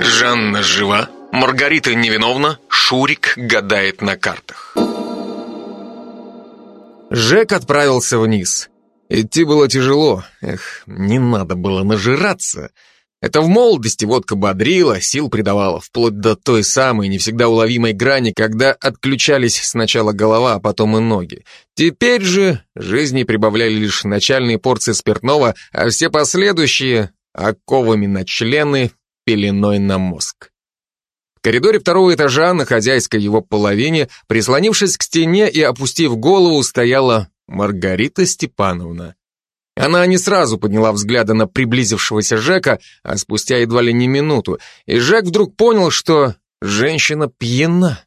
Жанна жива, Маргарита невиновна, Шурик гадает на картах. Жек отправился вниз. Идти было тяжело. Эх, не надо было нажираться. Это в молодости водка бодрила, сил придавала, вплоть до той самой, не всегда уловимой грани, когда отключались сначала голова, а потом и ноги. Теперь же жизни прибавляли лишь начальные порции спиртного, а все последующие — оковами на члены, пеленой на мозг. В коридоре второго этажа, на хозяйской его половине, прислонившись к стене и опустив голову, стояла Маргарита Степановна. Она не сразу подняла взгляды на приблизившегося Жека, а спустя едва ли не минуту, и Жек вдруг понял, что женщина пьяна,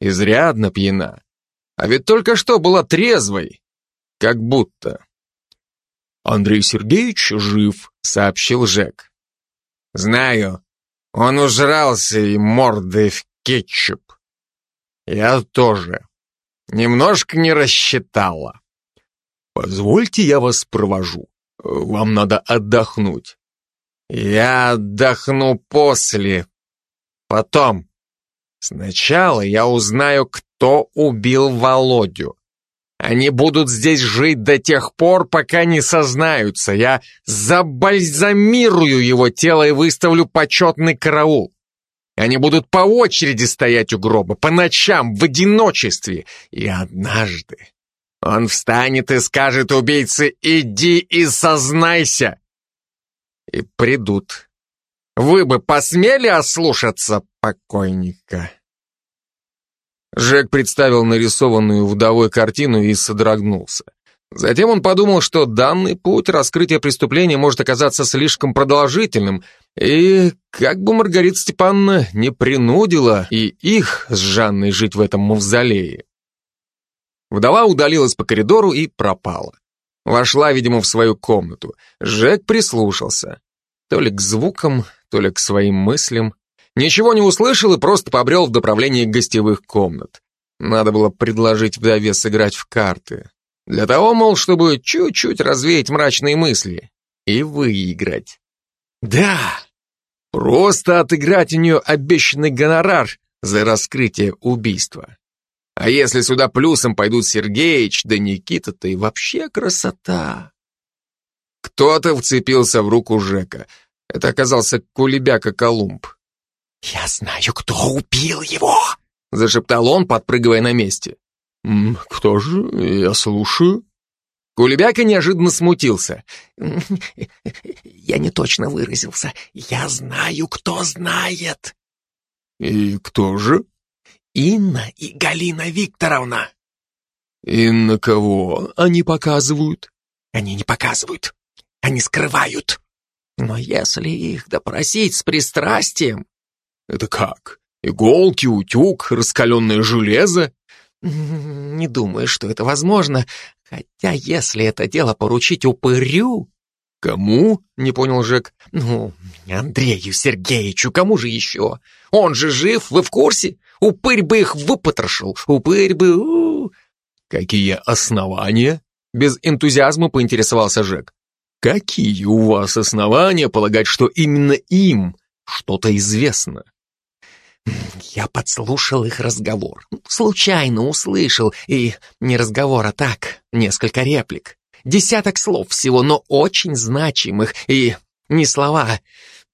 изрядно пьяна. А ведь только что была трезвой, как будто. «Андрей Сергеевич жив», — сообщил Жек. «Знаю, он ужрался и мордой в кетчуп. Я тоже. Немножко не рассчитала». «Позвольте, я вас провожу. Вам надо отдохнуть». «Я отдохну после. Потом. Сначала я узнаю, кто убил Володю. Они будут здесь жить до тех пор, пока не сознаются. Я забальзамирую его тело и выставлю почетный караул. Они будут по очереди стоять у гроба, по ночам, в одиночестве. И однажды он встанет и скажет убийце «Иди и сознайся!» И придут. Вы бы посмели ослушаться покойника? Жек представил нарисованную вдовой картину и содрогнулся. Затем он подумал, что данный путь раскрытия преступления может оказаться слишком продолжительным, и как бы Маргарита Степановна не принудила и их с Жанной жить в этом мавзолее. Вдова удалилась по коридору и пропала. Вошла, видимо, в свою комнату. Жек прислушался. То ли к звукам, то ли к своим мыслям. Ничего не услышал и просто побрел в направлении гостевых комнат. Надо было предложить вдове сыграть в карты. Для того, мол, чтобы чуть-чуть развеять мрачные мысли и выиграть. Да, просто отыграть у нее обещанный гонорар за раскрытие убийства. А если сюда плюсом пойдут Сергеич да Никита, то и вообще красота. Кто-то вцепился в руку Жека. Это оказался Кулебяка Колумб. «Я знаю, кто убил его!» Зашептал он, подпрыгивая на месте. «Кто же? Я слушаю». Кулебяка неожиданно смутился. «Я не точно выразился. Я знаю, кто знает». «И кто же?» Инна и Галина Викторовна. Инна кого они показывают? Они не показывают. Они скрывают. Но если их допросить с пристрастием... Это как? Иголки, утюг, раскаленное железо? Не думаю, что это возможно. Хотя если это дело поручить упырю... Кому? Не понял Жек. Ну, Андрею Сергеевичу, кому же еще? Он же жив, вы в курсе? Упырь бы их выпотрошил, упырь бы... У -у -у. Какие основания? Без энтузиазма поинтересовался Жек. Какие у вас основания полагать, что именно им что-то известно? Я подслушал их разговор. Случайно услышал. И не разговор, а так, несколько реплик. Десяток слов всего, но очень значимых. И не слова,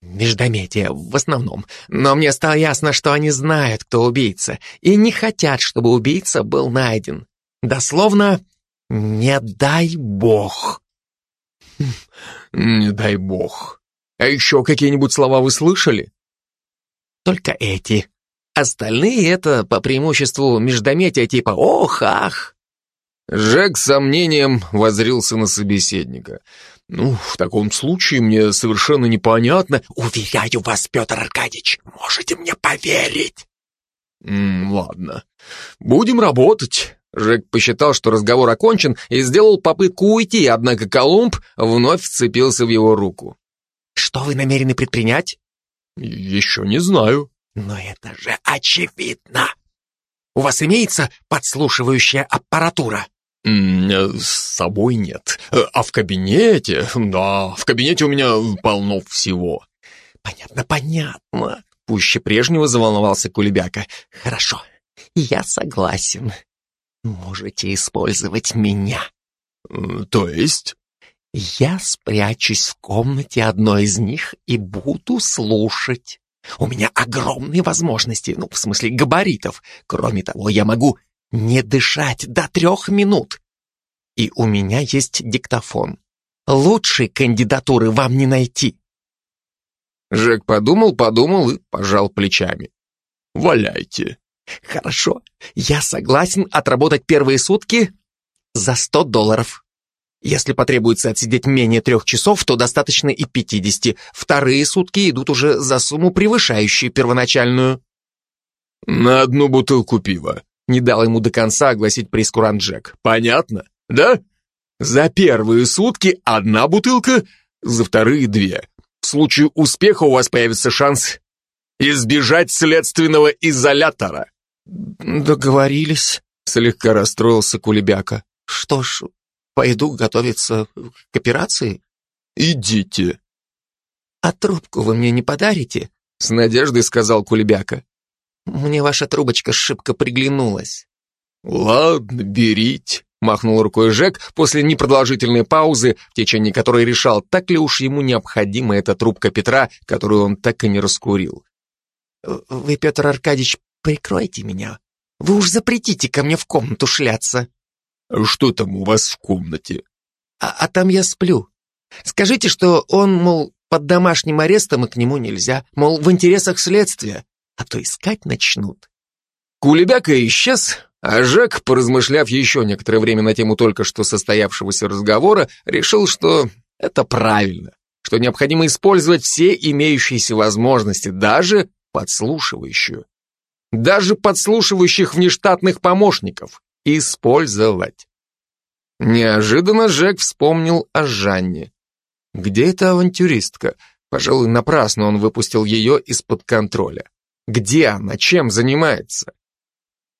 Междометие в основном. Но мне стало ясно, что они знают, кто убийца, и не хотят, чтобы убийца был найден. Дословно, не дай бог. Не дай бог. А еще какие-нибудь слова вы слышали? Только эти. Остальные это по преимуществу междометия типа «ох, ах». Жек с сомнением возрился на собеседника. «Ну, в таком случае мне совершенно непонятно...» «Уверяю вас, Петр Аркадьевич, можете мне поверить!» М «Ладно, будем работать». Жек посчитал, что разговор окончен, и сделал попытку уйти, однако Колумб вновь вцепился в его руку. «Что вы намерены предпринять?» «Еще не знаю». «Но это же очевидно! У вас имеется подслушивающая аппаратура?» Э, «С собой нет. Э, а в кабинете? Да, в кабинете у меня полно всего». «Понятно, понятно. Пуще прежнего заволновался Кулебяка. Хорошо, я согласен. Можете использовать меня. То есть? Я спрячусь в комнате одной из них и буду слушать. У меня огромные возможности, ну, в смысле габаритов. Кроме того, я могу не дышать до трех минут. И у меня есть диктофон. Лучшей кандидатуры вам не найти. Жек подумал, подумал и пожал плечами. «Валяйте». «Хорошо, я согласен отработать первые сутки за сто долларов». Если потребуется отсидеть менее трех часов, то достаточно и пятидесяти. Вторые сутки идут уже за сумму, превышающую первоначальную. На одну бутылку пива. Не дал ему до конца огласить прескурант Джек. Понятно, да? За первые сутки одна бутылка, за вторые две. В случае успеха у вас появится шанс избежать следственного изолятора. Договорились, слегка расстроился Кулебяка. Что ж, Пойду готовиться к операции? Идите. А трубку вы мне не подарите? С надеждой сказал Кулебяка. Мне ваша трубочка шибко приглянулась. Ладно, берите. Махнул рукой Жек после непродолжительной паузы, в течение которой решал, так ли уж ему необходима эта трубка Петра, которую он так и не раскурил. «Вы, Петр Аркадьевич, прикройте меня. Вы уж запретите ко мне в комнату шляться». Что там у вас в комнате? А, а там я сплю. Скажите, что он, мол, под домашним арестом и к нему нельзя, мол, в интересах следствия, а то искать начнут. Кулебяка исчез, а Жек, поразмышляв еще некоторое время на тему только что состоявшегося разговора, решил, что это правильно, что необходимо использовать все имеющиеся возможности, даже подслушивающую. Даже подслушивающих внештатных помощников использовать. Неожиданно Жек вспомнил о Жанне. Где эта авантюристка? Пожалуй, напрасно он выпустил ее из-под контроля. Где она? Чем занимается?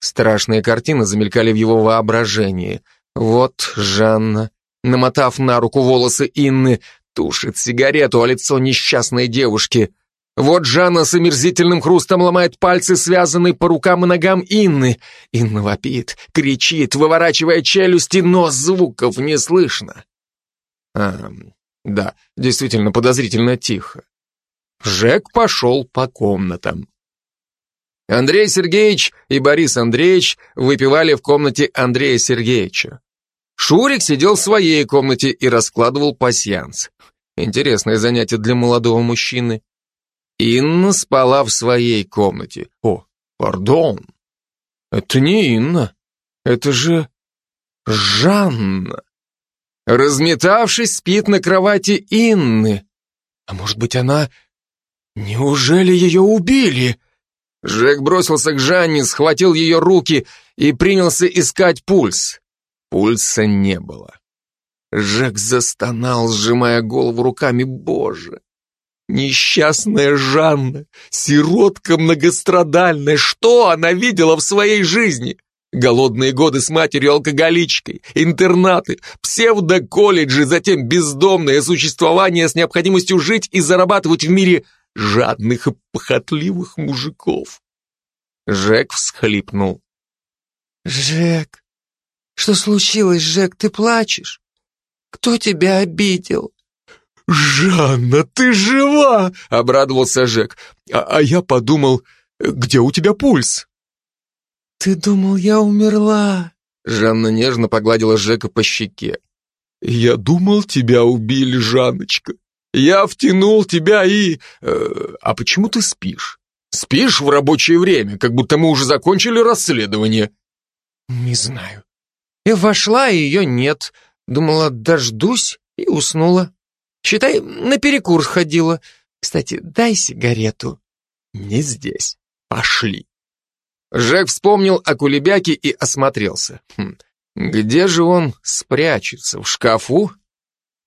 Страшные картины замелькали в его воображении. Вот Жанна, намотав на руку волосы Инны, тушит сигарету, а лицо несчастной девушки. Вот Жанна с омерзительным хрустом ломает пальцы, связанные по рукам и ногам Инны. Инна вопит, кричит, выворачивая челюсти, но звуков не слышно. А, да, действительно подозрительно тихо. Жек пошел по комнатам. Андрей Сергеевич и Борис Андреевич выпивали в комнате Андрея Сергеевича. Шурик сидел в своей комнате и раскладывал пасьянс. Интересное занятие для молодого мужчины. Инна спала в своей комнате. О, пардон. Это не Инна. Это же Жанна. Разметавшись, спит на кровати Инны. А может быть, она... Неужели ее убили? Жек бросился к Жанне, схватил ее руки и принялся искать пульс. Пульса не было. Жек застонал, сжимая голову руками. Боже, Несчастная Жанна, сиротка многострадальная, что она видела в своей жизни? Голодные годы с матерью-алкоголичкой, интернаты, псевдоколледжи, затем бездомное существование с необходимостью жить и зарабатывать в мире жадных и похотливых мужиков. Жек всхлипнул. «Жек, что случилось, Жек, ты плачешь? Кто тебя обидел?» «Жанна, ты жива!» — обрадовался Жек. А, «А я подумал, где у тебя пульс?» «Ты думал, я умерла?» Жанна нежно погладила Жека по щеке. «Я думал, тебя убили, Жанночка. Я втянул тебя и... Э, а почему ты спишь? Спишь в рабочее время, как будто мы уже закончили расследование». «Не знаю. Я вошла, и ее нет. Думала, дождусь, и уснула». Считай, на перекур ходила. Кстати, дай сигарету. Не здесь. Пошли. Жек вспомнил о кулебяке и осмотрелся. Хм, где же он спрячется? В шкафу?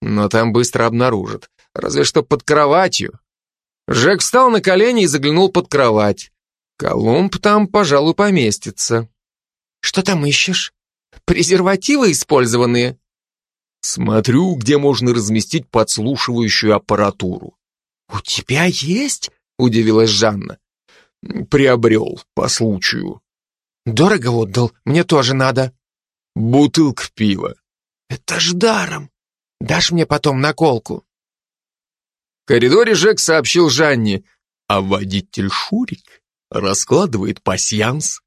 Но там быстро обнаружат. Разве что под кроватью. Жек встал на колени и заглянул под кровать. Колумб там, пожалуй, поместится. Что там ищешь? Презервативы использованные? Смотрю, где можно разместить подслушивающую аппаратуру. «У тебя есть?» — удивилась Жанна. Приобрел по случаю. Дорого отдал, мне тоже надо. Бутылка пива. Это ж даром. Дашь мне потом наколку? В коридоре Жек сообщил Жанне, а водитель Шурик раскладывает пасьянс.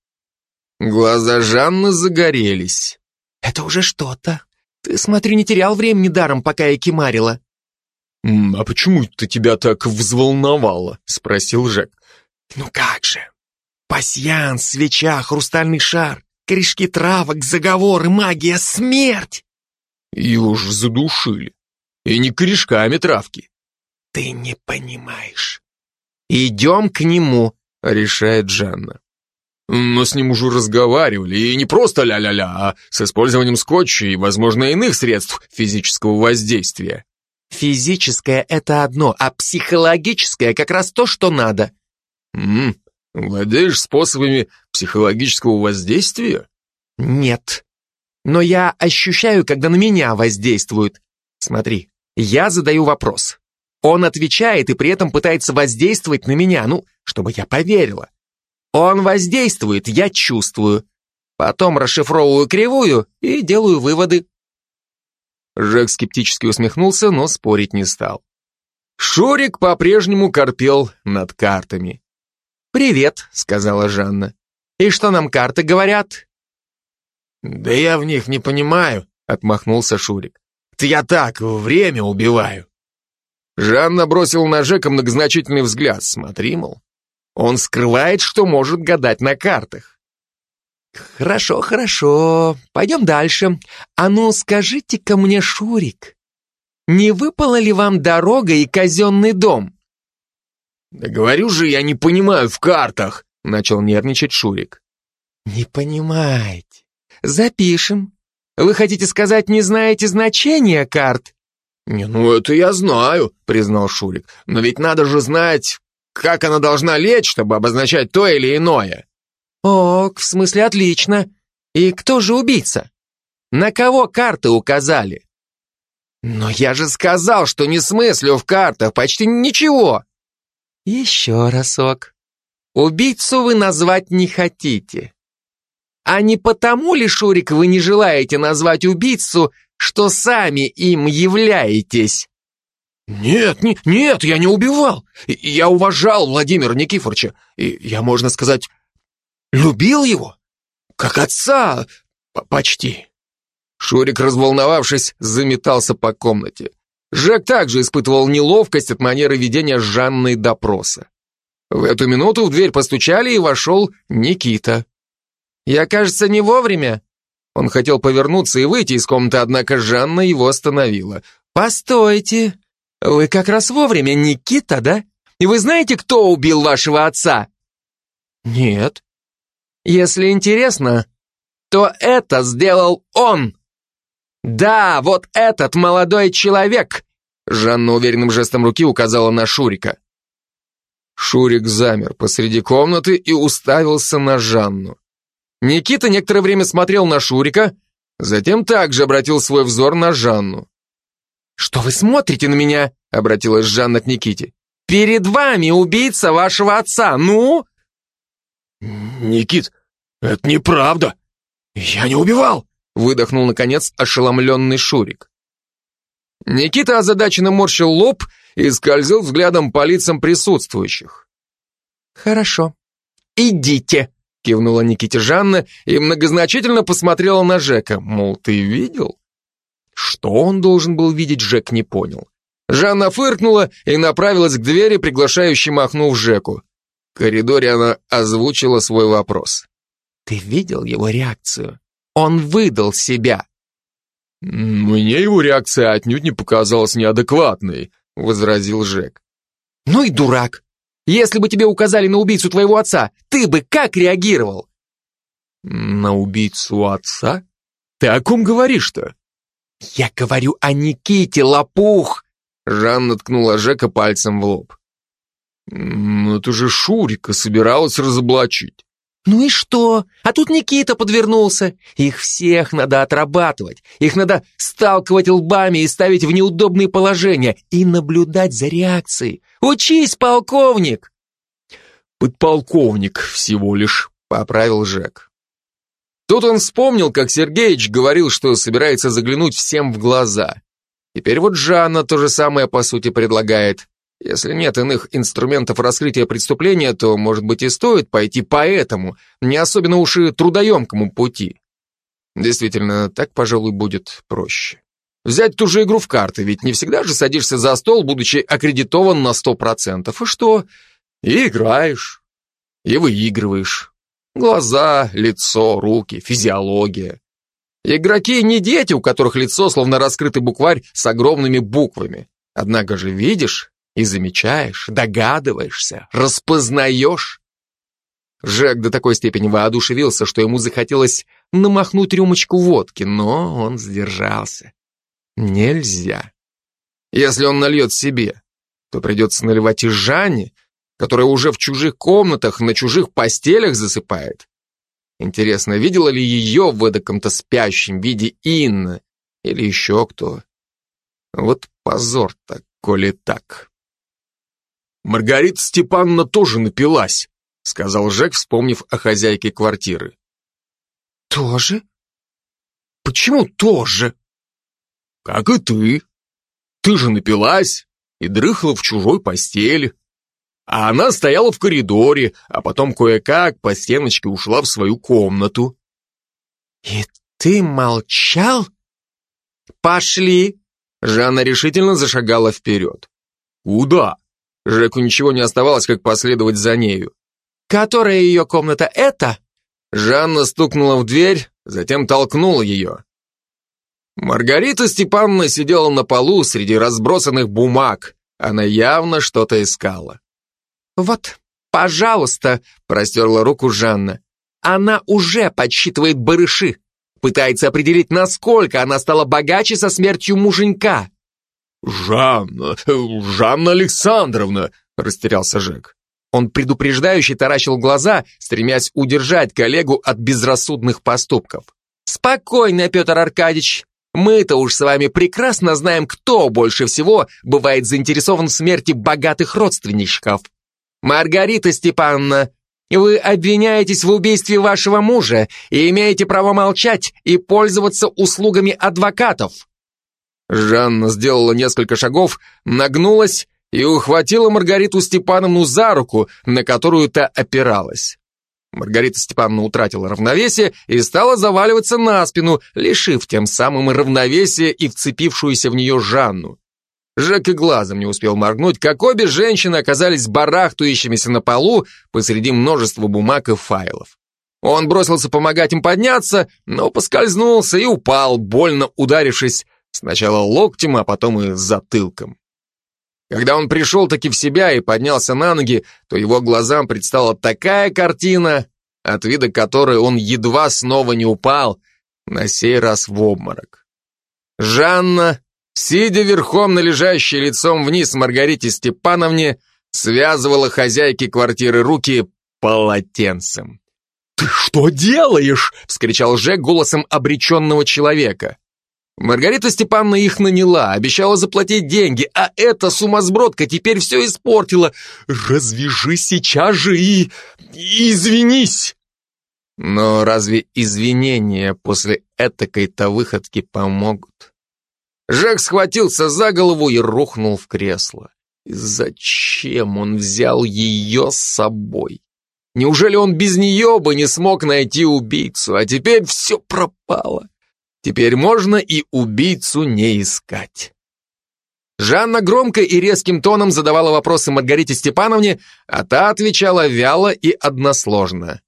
Глаза Жанны загорелись. Это уже что-то. Ты, смотри, не терял времени даром, пока я кемарила. «А почему это тебя так взволновало?» — спросил Жек. «Ну как же! Пасьян, свеча, хрустальный шар, корешки травок, заговоры, магия, смерть!» И уж задушили. И не корешками травки. «Ты не понимаешь. Идем к нему», — решает Жанна. Но с ним уже разговаривали, и не просто ля-ля-ля, а с использованием скотча и, возможно, иных средств физического воздействия. Физическое — это одно, а психологическое — как раз то, что надо. М владеешь способами психологического воздействия? Нет. Но я ощущаю, когда на меня воздействуют. Смотри, я задаю вопрос. Он отвечает и при этом пытается воздействовать на меня, ну, чтобы я поверила. Он воздействует, я чувствую. Потом расшифровываю кривую и делаю выводы. Жек скептически усмехнулся, но спорить не стал. Шурик по-прежнему корпел над картами. «Привет», — сказала Жанна. «И что нам карты говорят?» «Да я в них не понимаю», — отмахнулся Шурик. «Это я так, время убиваю». Жанна бросила на Жека многозначительный взгляд. Смотри, мол, он скрывает, что может гадать на картах. «Хорошо, хорошо. Пойдем дальше. А ну, скажите-ка мне, Шурик, не выпала ли вам дорога и казенный дом?» «Да говорю же, я не понимаю в картах», — начал нервничать Шурик. «Не понимаете. Запишем. Вы хотите сказать, не знаете значения карт?» «Не, ну это я знаю», — признал Шурик. «Но ведь надо же знать, как она должна лечь, чтобы обозначать то или иное». «О, в смысле отлично. И кто же убийца? На кого карты указали?» «Но я же сказал, что не смыслю в картах почти ничего!» «Еще разок. Убийцу вы назвать не хотите. А не потому ли, Шурик, вы не желаете назвать убийцу, что сами им являетесь?» «Нет, не, нет, я не убивал. Я уважал Владимира Никифоровича. И я, можно сказать, Любил его? Как отца, почти. Шурик, разволновавшись, заметался по комнате. Жек также испытывал неловкость от манеры ведения Жанной допроса. В эту минуту в дверь постучали, и вошел Никита. «Я, кажется, не вовремя». Он хотел повернуться и выйти из комнаты, однако Жанна его остановила. «Постойте, вы как раз вовремя, Никита, да? И вы знаете, кто убил вашего отца?» «Нет». Если интересно, то это сделал он. Да, вот этот молодой человек. Жанна уверенным жестом руки указала на Шурика. Шурик замер посреди комнаты и уставился на Жанну. Никита некоторое время смотрел на Шурика, затем также обратил свой взор на Жанну. «Что вы смотрите на меня?» — обратилась Жанна к Никите. «Перед вами убийца вашего отца, ну?» «Никит, это неправда! Я не убивал!» Выдохнул, наконец, ошеломленный Шурик. Никита озадаченно морщил лоб и скользил взглядом по лицам присутствующих. «Хорошо. Идите!» кивнула Никите Жанна и многозначительно посмотрела на Жека, мол, ты видел? Что он должен был видеть, Жек не понял. Жанна фыркнула и направилась к двери, приглашающей махнув Жеку. В коридоре она озвучила свой вопрос. «Ты видел его реакцию? Он выдал себя!» «Мне его реакция отнюдь не показалась неадекватной», — возразил Жек. «Ну и дурак! Если бы тебе указали на убийцу твоего отца, ты бы как реагировал?» «На убийцу отца? Ты о ком говоришь-то?» «Я говорю о Никите, лопух!» Жанна ткнула Жека пальцем в лоб. «Ну это же Шурика собиралась разоблачить». «Ну и что? А тут Никита подвернулся. Их всех надо отрабатывать. Их надо сталкивать лбами и ставить в неудобные положения. И наблюдать за реакцией. Учись, полковник!» Подполковник всего лишь, поправил Жек. Тут он вспомнил, как Сергеич говорил, что собирается заглянуть всем в глаза. Теперь вот Жанна то же самое по сути предлагает. Если нет иных инструментов раскрытия преступления, то, может быть, и стоит пойти по этому, не особенно уж и трудоемкому пути. Действительно, так, пожалуй, будет проще. Взять ту же игру в карты, ведь не всегда же садишься за стол, будучи аккредитован на сто процентов. И что? И играешь. И выигрываешь. Глаза, лицо, руки, физиология. Игроки не дети, у которых лицо словно раскрытый букварь с огромными буквами. Однако же видишь и замечаешь, догадываешься, распознаешь. Жек до такой степени воодушевился, что ему захотелось намахнуть рюмочку водки, но он сдержался. Нельзя. Если он нальет себе, то придется наливать и Жанне, которая уже в чужих комнатах, на чужих постелях засыпает. Интересно, видела ли ее в эдаком-то спящем виде Инна или еще кто? Вот позор-то, коли так. Маргарита Степановна тоже напилась, сказал Жек, вспомнив о хозяйке квартиры. Тоже? Почему тоже? Как и ты. Ты же напилась и дрыхла в чужой постели. А она стояла в коридоре, а потом кое-как по стеночке ушла в свою комнату. «И ты молчал?» «Пошли!» Жанна решительно зашагала вперед. «Куда?» Жеку ничего не оставалось, как последовать за нею. «Которая ее комната это?» Жанна стукнула в дверь, затем толкнула ее. Маргарита Степановна сидела на полу среди разбросанных бумаг. Она явно что-то искала. «Вот, пожалуйста», — простерла руку Жанна. «Она уже подсчитывает барыши, пытается определить, насколько она стала богаче со смертью муженька». «Жанна, Жанна Александровна!» — растерялся Жек. Он предупреждающе таращил глаза, стремясь удержать коллегу от безрассудных поступков. «Спокойно, Петр Аркадьевич. Мы-то уж с вами прекрасно знаем, кто больше всего бывает заинтересован в смерти богатых родственничков. Маргарита Степановна, вы обвиняетесь в убийстве вашего мужа и имеете право молчать и пользоваться услугами адвокатов. Жанна сделала несколько шагов, нагнулась и ухватила Маргариту Степановну за руку, на которую та опиралась. Маргарита Степановна утратила равновесие и стала заваливаться на спину, лишив тем самым равновесия и вцепившуюся в нее Жанну. Жек и глазом не успел моргнуть, как обе женщины оказались барахтующимися на полу посреди множества бумаг и файлов. Он бросился помогать им подняться, но поскользнулся и упал, больно ударившись Сначала локтем, а потом и затылком. Когда он пришел таки в себя и поднялся на ноги, то его глазам предстала такая картина, от вида которой он едва снова не упал, на сей раз в обморок. Жанна, сидя верхом на лежащей лицом вниз Маргарите Степановне, связывала хозяйке квартиры руки полотенцем. «Ты что делаешь?» — вскричал Жек голосом обреченного человека. Маргарита Степановна их наняла, обещала заплатить деньги, а эта сумасбродка теперь все испортила. Развяжи сейчас же и... извинись!» Но разве извинения после этакой-то выходки помогут? Жак схватился за голову и рухнул в кресло. Зачем он взял ее с собой? Неужели он без нее бы не смог найти убийцу, а теперь все пропало? Теперь можно и убийцу не искать. Жанна громко и резким тоном задавала вопросы Маргарите Степановне, а та отвечала вяло и односложно.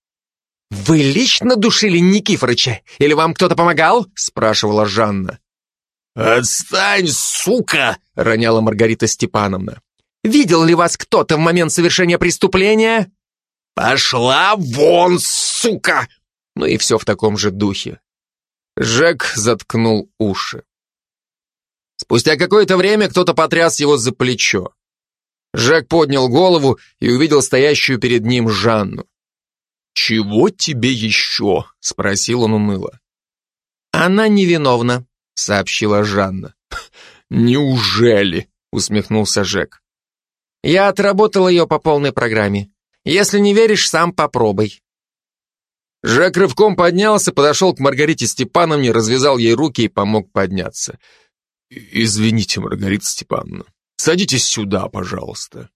«Вы лично душили Никифорыча? Или вам кто-то помогал?» спрашивала Жанна. «Отстань, сука!» — роняла Маргарита Степановна. «Видел ли вас кто-то в момент совершения преступления?» «Пошла вон, сука!» Ну и все в таком же духе. Жек заткнул уши. Спустя какое-то время кто-то потряс его за плечо. Жек поднял голову и увидел стоящую перед ним Жанну. «Чего тебе еще?» — спросил он уныло. «Она невиновна», — сообщила Жанна. «Неужели?» — усмехнулся Жек. «Я отработал ее по полной программе. Если не веришь, сам попробуй. Жак рывком поднялся, подошел к Маргарите Степановне, развязал ей руки и помог подняться. «Извините, Маргарита Степановна, садитесь сюда, пожалуйста».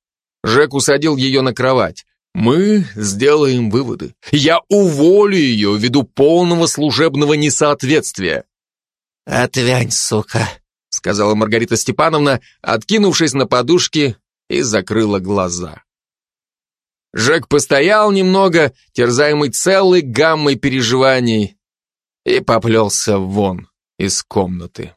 Жек усадил ее на кровать. «Мы сделаем выводы. Я уволю ее ввиду полного служебного несоответствия». «Отвянь, сука», — сказала Маргарита Степановна, откинувшись на подушки и закрыла глаза. Жек постоял немного, терзаемый целой гаммой переживаний, и поплелся вон из комнаты.